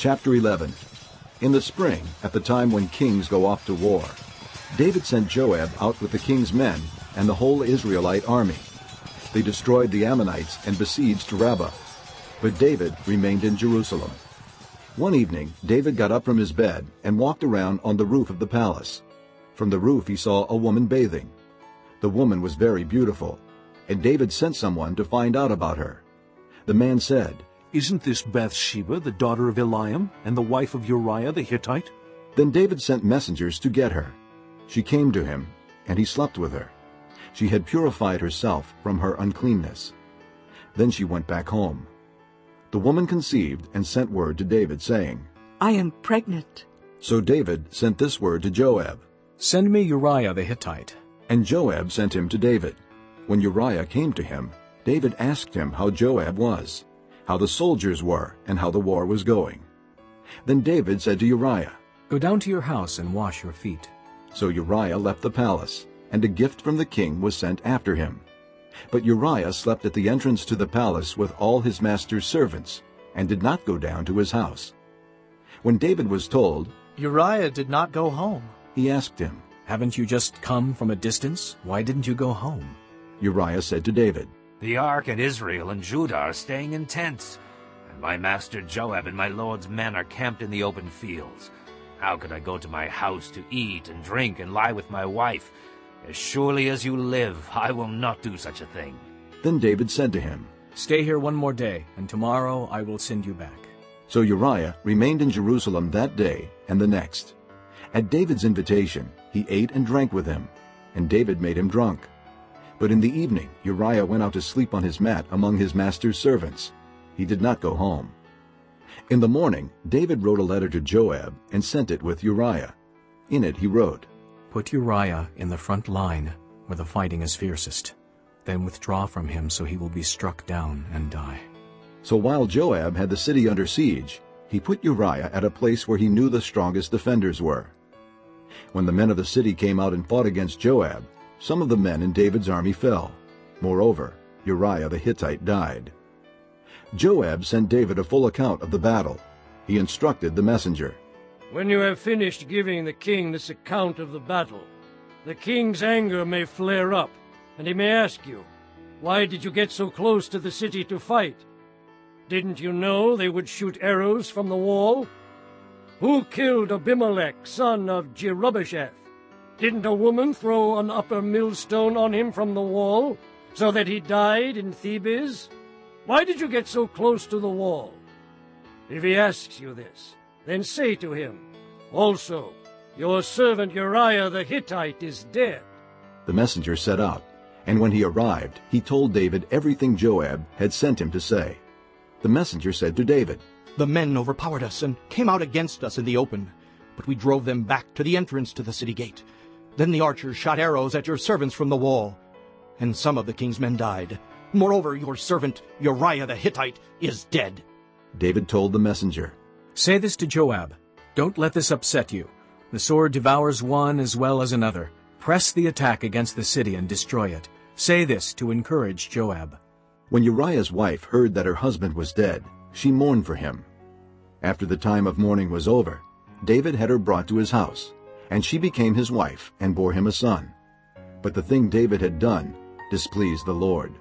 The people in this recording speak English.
Chapter 11 In the spring, at the time when kings go off to war, David sent Joab out with the king's men and the whole Israelite army. They destroyed the Ammonites and besieged Rabbah. But David remained in Jerusalem. One evening, David got up from his bed and walked around on the roof of the palace. From the roof he saw a woman bathing. The woman was very beautiful, and David sent someone to find out about her. The man said, Isn't this Bathsheba, the daughter of Eliam, and the wife of Uriah the Hittite? Then David sent messengers to get her. She came to him, and he slept with her. She had purified herself from her uncleanness. Then she went back home. The woman conceived and sent word to David, saying, I am pregnant. So David sent this word to Joab. Send me Uriah the Hittite. And Joab sent him to David. When Uriah came to him, David asked him how Joab was, how the soldiers were, and how the war was going. Then David said to Uriah, Go down to your house and wash your feet. So Uriah left the palace, and a gift from the king was sent after him. But Uriah slept at the entrance to the palace with all his master's servants, and did not go down to his house. When David was told, Uriah did not go home. He asked him, Haven't you just come from a distance? Why didn't you go home? Uriah said to David, The ark and Israel and Judah are staying in tents, and my master Joab and my lord's men are camped in the open fields. How could I go to my house to eat and drink and lie with my wife? As surely as you live, I will not do such a thing. Then David said to him, Stay here one more day, and tomorrow I will send you back. So Uriah remained in Jerusalem that day and the next. At David's invitation, he ate and drank with him, and David made him drunk. But in the evening Uriah went out to sleep on his mat among his master's servants. He did not go home. In the morning David wrote a letter to Joab and sent it with Uriah. In it he wrote, Put Uriah in the front line, where the fighting is fiercest. Then withdraw from him so he will be struck down and die. So while Joab had the city under siege, he put Uriah at a place where he knew the strongest defenders were. When the men of the city came out and fought against Joab, some of the men in David's army fell. Moreover, Uriah the Hittite died. Joab sent David a full account of the battle. He instructed the messenger. When you have finished giving the king this account of the battle, the king's anger may flare up, and he may ask you, Why did you get so close to the city to fight? Didn't you know they would shoot arrows from the wall? Who killed Abimelech, son of Jerubbesheth? Didn't a woman throw an upper millstone on him from the wall, so that he died in Thebez? Why did you get so close to the wall? If he asks you this, then say to him, Also, your servant Uriah the Hittite is dead. The messenger set out, and when he arrived, he told David everything Joab had sent him to say. The messenger said to David, The men overpowered us and came out against us in the open, but we drove them back to the entrance to the city gate. Then the archers shot arrows at your servants from the wall, and some of the king's men died. Moreover, your servant Uriah the Hittite is dead. David told the messenger, Say this to Joab. Don't let this upset you. The sword devours one as well as another. Press the attack against the city and destroy it. Say this to encourage Joab. When Uriah's wife heard that her husband was dead, she mourned for him. After the time of mourning was over, David had her brought to his house, and she became his wife and bore him a son. But the thing David had done displeased the Lord.